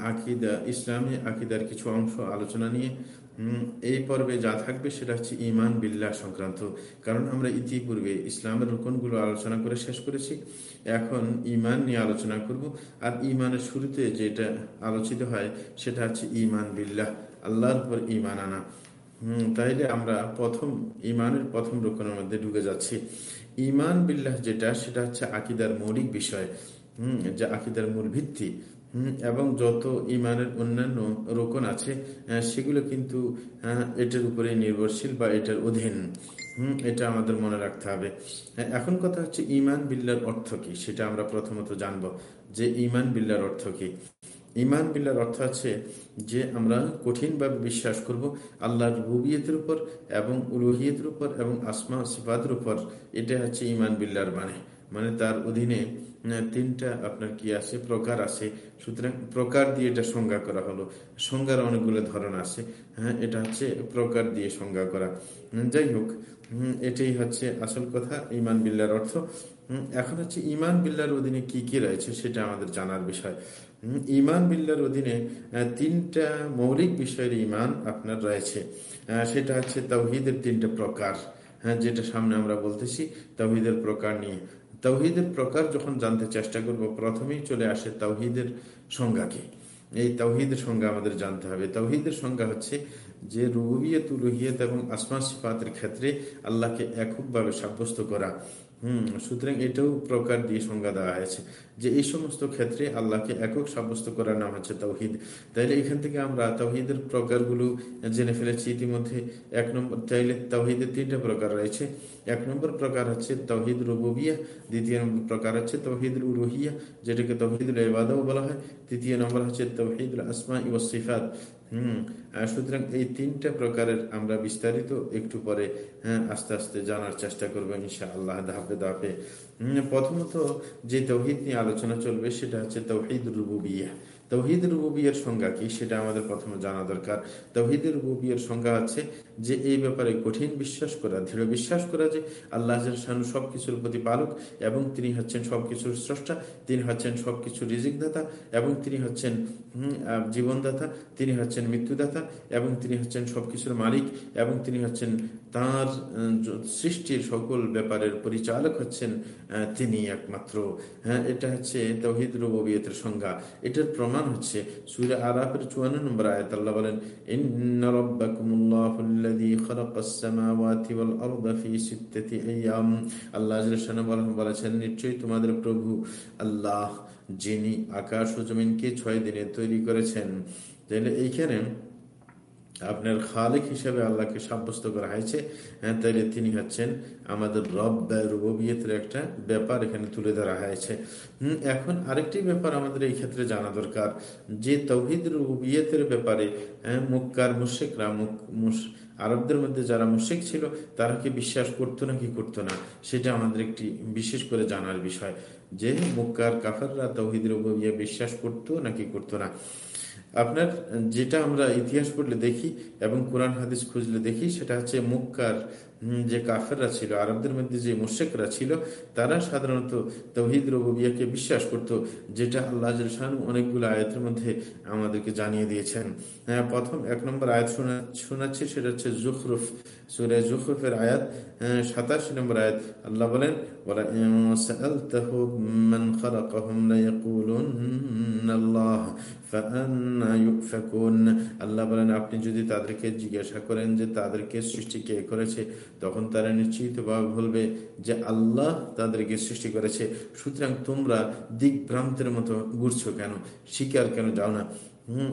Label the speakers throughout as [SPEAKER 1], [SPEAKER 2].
[SPEAKER 1] আকিদা, ইসলামী আকিদার কিছু অংশ আলোচনা নিয়ে এই পর্বে যা থাকবে সেটা হচ্ছে ইমান বিল্লাহ সংক্রান্ত। কারণ আমরা ইতিপূর্বে ইসলামের রোকনগুলো আলোচনা করে শেষ করেছি। এখন ইমান নিয়ে আলোচনা করব। আর ইমানের শুরুতে যেটা আলোচিত হয় সেটা হচ্ছে ইমান বিল্লাহ, আল্লাহর উপর ইমান আনা। তাইলে আমরা প্রথম ইমানের প্রথম রোকনের মধ্যে ঢুকে যাচ্ছি। ইমান বিল্লাহ যেটা, সেটা হচ্ছে আকিদার মৌলিক বিষয়। হম, যা আকিদার মূল ভিত্তি। এবং যত ইমানের অন্যান্য রোকন আছে সেগুলো কিন্তু এটার উপরে নির্ভরশীল বা এটার অধীন। এটা আমাদের মনে রাখতে হবে। এখন কথা হচ্ছে ইমান বিল্লার অর্থ কি? সেটা আমরা প্রথমত জানব যে ইমান বিল্লার অর্থ কি। ইমান বিল্লার অর্থ আছে যে আমরা কঠিনভাবে বিশ্বাস করব আল্লাহর রুবিয়তের উপর এবং উলুহিয়তের উপর এবং আসমা সিফাতের উপর। এটা হচ্ছে ইমান বিল্লার মানে। মানে তার অধীনে তিনটা আপনার কি আছে? প্রকার আছে। সুতরাং প্রকার দিয়ে এটা সংজ্ঞা করা হলো। সংজ্ঞার অনেকগুলো ধরন আছে। হ্যাঁ এটা হচ্ছে প্রকার দিয়ে সংজ্ঞা করা। যাই হোক এটাই হচ্ছে আসল কথা, ইমান বিল্লার অর্থ। এখন হচ্ছে ইমান বিল্লার অধীনে কি কি রয়েছে সেটা আমাদের জানার বিষয়। ইমান বিল্লার অধীনে তিনটা মৌলিক বিষয়ের ইমান আপনার রয়েছে। সেটা হচ্ছে তৌহিদের তিনটা প্রকার। হ্যাঁ যেটা সামনে আমরা বলতেছি তৌহিদের প্রকার নিয়ে। তৌহিদের প্রকার যখন জানতে চেষ্টা করব, প্রথমেই চলে আসে তৌহিদের সংজ্ঞাকে। এই তৌহিদের সংজ্ঞা আমাদের জানতে হবে। তৌহিদের সংজ্ঞা হচ্ছে যে রুবিয়ত রুহিয়ত এবং আসমা সিফাতের ক্ষেত্রে আল্লাহকে এককভাবে সাব্যস্ত করা। হম, সুতরাং এটাও প্রকার দিয়ে সংজ্ঞা দেওয়া হয়েছে যে এই সমস্ত ক্ষেত্রে আল্লাহকে একক সাব্যস্ত করার নাম হচ্ছে তৌহিদ। তাইলে এখান থেকে আমরা তৌহিদের প্রকারগুলো জেনে ফেলেছি। ইতিমধ্যে এক নম্বর, তাইলে তৌহিদের তিনটা প্রকার রয়েছে। এক নম্বর প্রকার হচ্ছে তৌহিদ রুবিয়া দ্বিতীয় নম্বর প্রকার হচ্ছে তৌহিদ রুহিয়া যেটাকে তৌহিদুল ইবাদাও বলা হয়। তৃতীয় নম্বর হচ্ছে তৌহিদুল আসমা ইফাত হম সুতরাং এই তিনটা প্রকারের আমরা বিস্তারিত একটু পরে হ্যাঁ আস্তে আস্তে জানার চেষ্টা করব ইনশা আল্লাহ ধাপে। ধাপে প্রথমত যে তৌহিদ নিয়ে আলোচনা চলবে সেটা হচ্ছে তৌহিদ রুবুবিয়া। তৌহিদ রুবিয়ার সংজ্ঞা কি? সেটা আমাদের প্রথমে জানা দরকার। তৌহিদ রুবিয়ার সংজ্ঞা আছে যে, এই ব্যাপারে কঠিন বিশ্বাস করা, দৃঢ় বিশ্বাস করা যে, আল্লাহ সবকিছুর প্রতি পালক এবং তিনি হচ্ছেন সবকিছুর স্রষ্টা, তিনি হচ্ছেন সবকিছুর রিজিকদাতা এবং তিনি হচ্ছেন জীবনদাতা, তিনি হচ্ছেন মৃত্যুদাতা এবং তিনি হচ্ছেন সবকিছুর মালিক এবং তিনি হচ্ছেন তার সৃষ্টির সকল ব্যাপারের পরিচালক হচ্ছেন তিনি একমাত্র। হ্যাঁ এটা হচ্ছে তৌহিদ রুবিয়তের সংজ্ঞা। এটার প্রমাণ প্রমাণ হচ্ছে সুরে আরাফের চুয়ান্ন নম্বর আয়াত আল্লাহ বলেন ইন্না খালাকাস সামাওয়াতি ওয়াল আরদা সিত্তাতি আইয়াম আল্লাহ বলেছেন নিশ্চয়ই তোমাদের প্রভু আল্লাহ যিনি আকাশ ও জমিনকে ছয় দিনে তৈরি করেছেন তাহলে এইখানে আপনার খালিক হিসাবে আল্লাহকে সাব্যস্ত করা হয়েছে। হ্যাঁ, তাইলে তিনি হচ্ছেন আমাদের রব রুবিয়তের একটা ব্যাপার এখানে তুলে ধরা হয়েছে। এখন আরেকটি ব্যাপার আমাদের এই ক্ষেত্রে জানা দরকার। যে তৌহিদ রুবিয়তের ব্যাপারে হ্যাঁ, মুক্কার মুশেকরা আরবদের মধ্যে যারা মুশিক ছিল, তারা কি বিশ্বাস করতো না কি করতো না? সেটা আমাদের একটি বিশেষ করে জানার বিষয়। যে মুক্কার কাফাররা তৌহিদ রবিয়া বিশ্বাস করতো নাকি করতো না? আপনার যেটা আমরা ইতিহাস পড়লে দেখি এবং কোরআন হাদিস খুঁজলে দেখি, সেটা হচ্ছে মুক্কার যে কাফেররা ছিল, আরবদের মধ্যে যে মুশেকরা ছিল, তারা সাধারণত তৌহিদ রবিয়াকে বিশ্বাস করত, যেটা আল্লাহ অনেকগুলো আয়াতের মধ্যে আমাদেরকে জানিয়ে দিয়েছেন। হ্যাঁ প্রথম এক নম্বর আয়াত শোনা, শোনাচ্ছি, সেটা হচ্ছে জুখরুফ সুরে জুখরুফের আয়াত। সাতাশি নম্বর আয়াত, আল্লাহ বলেন আল্লাহ বলেন, আপনি যদি তাদেরকে জিজ্ঞাসা করেন যে তাদেরকে সৃষ্টি কে করেছে তখন তারা নিশ্চিতভাবে বলবে যে আল্লাহ তাদেরকে সৃষ্টি করেছে। সুতরাং তোমরা দিক ভ্রান্তের মতো ঘুরছো কেন? শিকার কেন যাও না? আপনি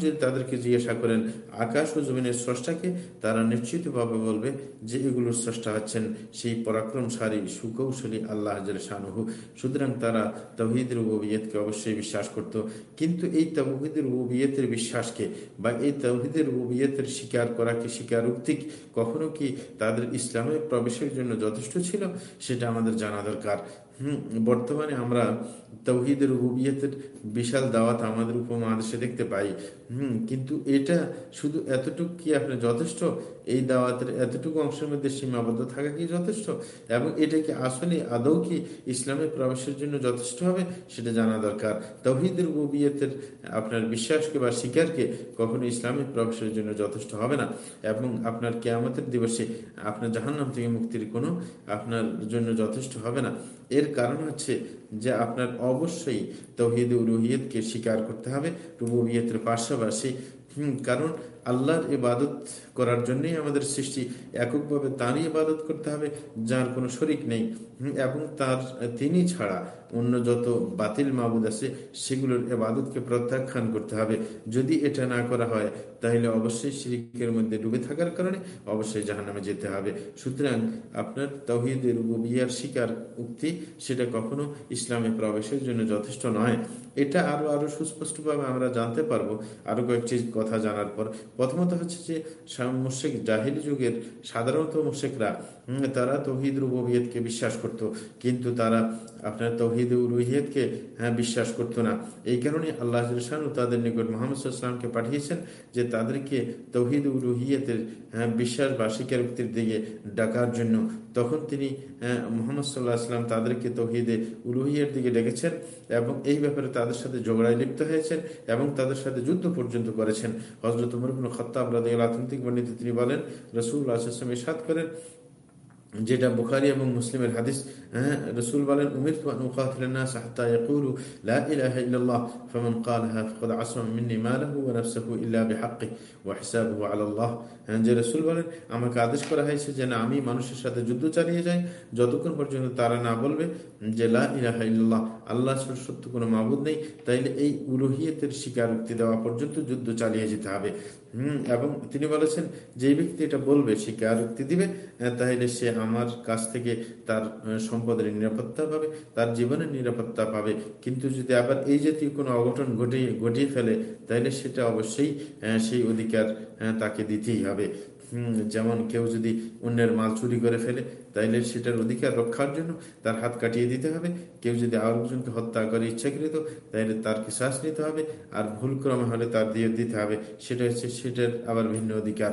[SPEAKER 1] যদি তাদেরকে জিজ্ঞাসা করেন, আকাশ ও জমিনের স্রষ্টাকে, তারা নিশ্চিতভাবে বলবে যে এগুলোর স্রষ্টা হচ্ছেন সেই পরাক্রমশালী, সুকৌশলী আল্লাহ জাল শাহানহু সুতরাং তারা তহিদের রুবুবিয়তকে অবশ্যই বিশ্বাস করত। কিন্তু এই তাওহীদ রুবুবিয়তের বিশ্বাসকে বা এই তৌহিদের রুবিয়তের স্বীকার করা কি স্বীকারোক্তি কখনো কি তাদের ইসলামে প্রবেশের জন্য যথেষ্ট ছিল? সেটা আমাদের জানা দরকার। হম, বর্তমানে আমরা তৌহিদের রুবিয়তের বিশাল দাওয়াত আমাদের উপমহাদেশে দেখতে পাই। হম, কিন্তু এটা শুধু এতটুকু কি আপনার যথেষ্ট? এই দাওয়াতের এতটুকু অংশের মধ্যে সীমাবদ্ধ থাকা কি যথেষ্ট? এবং এটা কি আসলে আদৌ কি ইসলামের প্রবেশের জন্য যথেষ্ট হবে সেটা জানা দরকার। তৌহিদের রুবিয়তের আপনার বিশ্বাসকে বা শিকারকে কখনো ইসলামের প্রবেশের জন্য যথেষ্ট হবে না। এবং আপনার কেয়ামতের দিবসে আপনার জাহান্নাম থেকে মুক্তির কোনো আপনার জন্য যথেষ্ট হবে না। এর কারণ হচ্ছে যে আপনার অবশ্যই তহিদ রুহিয়তকে স্বীকার করতে হবে রুবুহিয়তের পাশাপাশি কারণ আল্লাহর ইবাদত করার জন্যই আমাদের সৃষ্টি এককভাবে তারই ইবাদত করতে হবে, যার কোনো শরিক নেই। এবং তার তিনি ছাড়া অন্য যত বাতিল মাবুদ আছে, সেগুলোর এবাদতকে প্রত্যাখ্যান করতে হবে। যদি এটা না করা হয়, তাহলে অবশ্যই শিরিকের মধ্যে ডুবে থাকার কারণে অবশ্যই জাহান্নামে যেতে হবে। সুতরাং আপনার তহিদের রুবিয়ার শিকার উক্তি, সেটা কখনো ইসলামে প্রবেশের জন্য যথেষ্ট নয়। এটা আরও আরও সুস্পষ্টভাবে আমরা জানতে পারব। আরও কয়েকটি কথা জানার পর। প্রথমত হচ্ছে যে মুশেক জাহির যুগের সাধারণত মুশেকরা তারা তহিদ রুবিয়তকে বিশ্বাস করত কিন্তু তারা আপনার তহিদ রুহিয়তকে হ্যাঁ বিশ্বাস করতো না। এই কারণে আল্লাহ তাদের নিকট মোহাম্মদ পাঠিয়েছেন যে তাদেরকে তহিদ রুহিয়তের হ্যাঁ বিশ্বাস বা স্বীকারোক্তির দিকে ডাকার জন্য। তখন তিনি হ্যাঁ, মোহাম্মদ সাল্লাহ আসলাম তাদেরকে তহিদে উলুহিয়ার দিকে ডেকেছেন এবং এই ব্যাপারে তাদের সাথে ঝগড়ায় লিপ্ত হয়েছেন এবং তাদের সাথে যুদ্ধ পর্যন্ত করেছেন। হজরত মরুবুল খত্তাব রাদ আতন্তিক বর্ণিত তিনি বলেন রসুল আসলাম ইসাদ করেন যেটা বুখারি এবং মুসলিমের হাদিস হ্যাঁ রসুল বলেন উমির نقاتل الناس حتى يقولوا لا إله إلا الله فمن قالها فقد عصم مني ماله ونفسه إلا بحقه وحسابه على الله হ্যাঁ যে রসুল বলেন আমাকে আদেশ করা হয়েছে যে না আমি মানুষের সাথে যুদ্ধ চালিয়ে যাই যতক্ষণ পর্যন্ত তারা না বলবে যে লা ইলাহা ইল্লাল্লাহ আল্লাহ সত্য কোনো মাবুদ নেই তাইলে এই উলুহিয়তের স্বীকারোক্তি দেওয়া পর্যন্ত যুদ্ধ চালিয়ে যেতে হবে হম, এবং তিনি বলেছেন, যে ব্যক্তি এটা বলবে, সে কে স্বীকারোক্তি দিবে? তাহলে সে আমার কাছ থেকে তার সম্পদের নিরাপত্তা পাবে, তার জীবনের নিরাপত্তা পাবে। কিন্তু যদি আবার এই জাতীয় কোনো অঘটন ঘটিয়ে ঘটিয়ে ফেলে, তাহলে সেটা অবশ্যই সেই অধিকার তাকে দিতেই হবে। যেমন কেউ যদি অন্যের মাল চুরি করে ফেলে, তাইলে সেটার অধিকার রক্ষার জন্য তার হাত কাটিয়ে দিতে হবে। কেউ যদি আর একজনকে হত্যা করে ইচ্ছাকৃত, তাইলে তার শ্বাস নিতে হবে। আর ভুল ক্রমে হলে তার দিয়ে দিতে হবে। সেটা হচ্ছে সেটার আবার ভিন্ন অধিকার।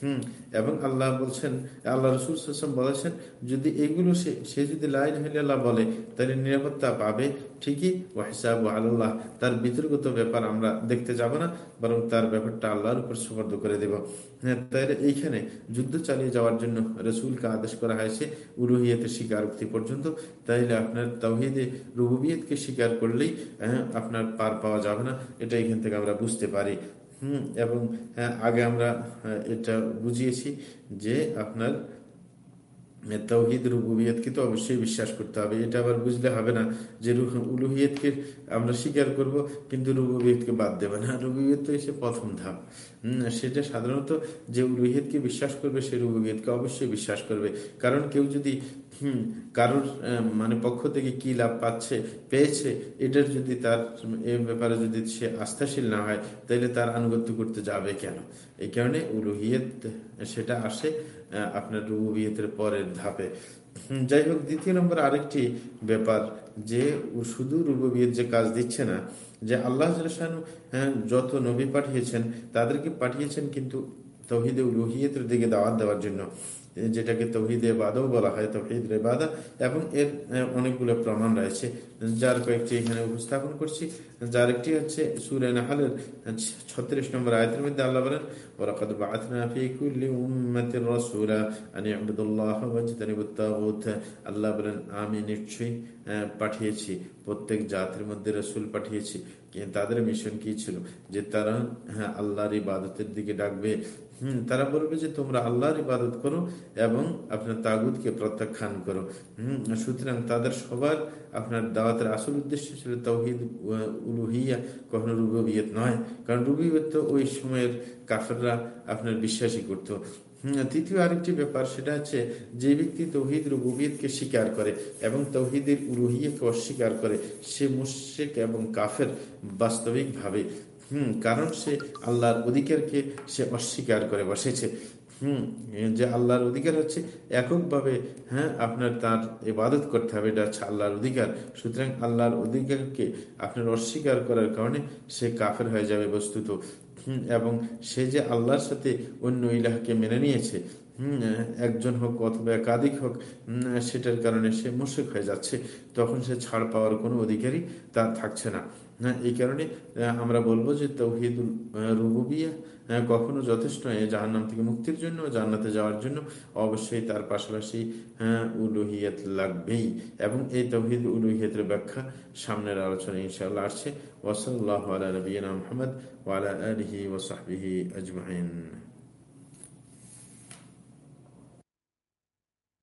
[SPEAKER 1] হুম এবং আল্লাহ বলছেন আল্লাহ রসুল বলেছেন যদি এগুলো সে সে যদি লাইন আল্লাহ বলে তাহলে নিরাপত্তা পাবে ঠিকই ওয়াহিসাব আল্লাহ তার বিতর্কত ব্যাপার আমরা দেখতে যাব না বরং তার ব্যাপারটা আল্লাহর উপর সুপর্দ করে দেব। হ্যাঁ তাইলে এইখানে যুদ্ধ চালিয়ে যাওয়ার জন্য রসুলকে আদেশ করা হয়েছে উরুহিয়তের স্বীকারোক্তি পর্যন্ত। তাইলে আপনার তৌহিদে রুবিয়তকে স্বীকার করলেই হ্যাঁ, আপনার পার পাওয়া যাবে না এটা এখান থেকে আমরা বুঝতে পারি। হুম এবং হ্যাঁ, আগে আমরা হ্যাঁ, এটা বুঝিয়েছি যে আপনার তৌহিদ রুবুবিয়তকে তো অবশ্যই বিশ্বাস করতে হবে। এটা আবার বুঝলে হবে না যে উলুহিয়তকে আমরা স্বীকার করব কিন্তু রুবুবিয়তকে বাদ দেবে না। রুবুবিয়ত তো এসে প্রথম ধাপ। সেটা সাধারণত যে উলুহিয়তকে বিশ্বাস করবে সে রুবুবিয়তকে অবশ্যই বিশ্বাস করবে। কারণ কেউ যদি হম কারোর মানে পক্ষ থেকে কি লাভ পাচ্ছে পেয়েছে এটার যদি তার এ ব্যাপারে যদি সে আস্থাশীল না হয় তাহলে তার আনুগত্য করতে যাবে কেন? এই কারণে উলুহিয়ত সেটা আসে আপনার রুবিয়তের পরের ধাপে। যাই হোক দ্বিতীয় নম্বর আরেকটি ব্যাপার যে শুধু রুবিয়ত যে কাজ দিচ্ছে না যে আল্লাহ হ্যাঁ, যত নবী পাঠিয়েছেন তাদেরকে পাঠিয়েছেন কিন্তু তহিদে রুহিয়তের দিকে দাওয়াত দেওয়ার জন্য। যেটাকে তৌহিদ এবাদও বলা হয়, তৌহিদ রেবাদা এবং এর অনেকগুলো প্রমাণ রয়েছে। যার কয়েকটি এখানে উপস্থাপন করছি। যার একটি হচ্ছে সুরে নাহালের ছত্রিশ নম্বর আয়তের মধ্যে আল্লাহ বলেন আল্লাহ বলেন, আমি নিশ্চয়ই পাঠিয়েছি। প্রত্যেক জাতির মধ্যে রসুল পাঠিয়েছি। তাদের মিশন কি ছিল? যে তারা হ্যাঁ আল্লাহর ইবাদতের দিকে ডাকবে। হম, তারা বলবে যে তোমরা আল্লাহর ইবাদত করো এবং আপনার তাগুদকে প্রত্যাখ্যান করো। হম, সুতরাং তাদের সবার আপনার দাওয়াতের আসল উদ্দেশ্য ছিল তৌহিদ উলুহিয়া কখনো রুবিয়ত নয়। কারণ রুবিয়ত তো ওই সময়ের কাফেররা আপনার বিশ্বাসী করতো। তৃতীয় আরেকটি ব্যাপার সেটা হচ্ছে যে ব্যক্তি তৌহিদ রুবিয়তকে স্বীকার করে এবং তৌহিদের উলুহিয়াকে অস্বীকার করে, সে মুশেক এবং কাফের বাস্তবিকভাবে। হুম, কারণ সে আল্লাহর অধিকারকে সে অস্বীকার করে বসেছে। হুম, যে আল্লাহর অধিকার হচ্ছে এককভাবে হ্যাঁ আপনার তার ইবাদত করতে হবে, এটা হচ্ছে আল্লাহর অধিকার। সুতরাং আল্লাহর অধিকারকে আপনার অস্বীকার করার কারণে সে কাফের হয়ে যাবে বস্তুত। এবং সে যে আল্লাহর সাথে অন্য ইলাহকে মেনে নিয়েছে একজন হোক অথবা একাধিক হোক সেটার কারণে সে মুশিক হয়ে যাচ্ছে, তখন সে ছাড় পাওয়ার কোনো অধিকারই তার থাকছে না। এই কারণে আমরা বলব যে তৌহিদুল রুবুবিয়া কখনো যথেষ্ট নয়। জাহান্নাম থেকে মুক্তির জন্য, জান্নাতে যাওয়ার জন্য অবশ্যই তার পাশাপাশি উলুহিয়ত লাগবেই। এবং এই তৌহিদ উলুহিয়তের ব্যাখ্যা সামনের আলোচনা ইনশাআল্লাহ আসছে। ওসল্লাহ আলা নবীনা মোহাম্মদ ওয়ালা আলহি ওসাহবিহি আজমাইন।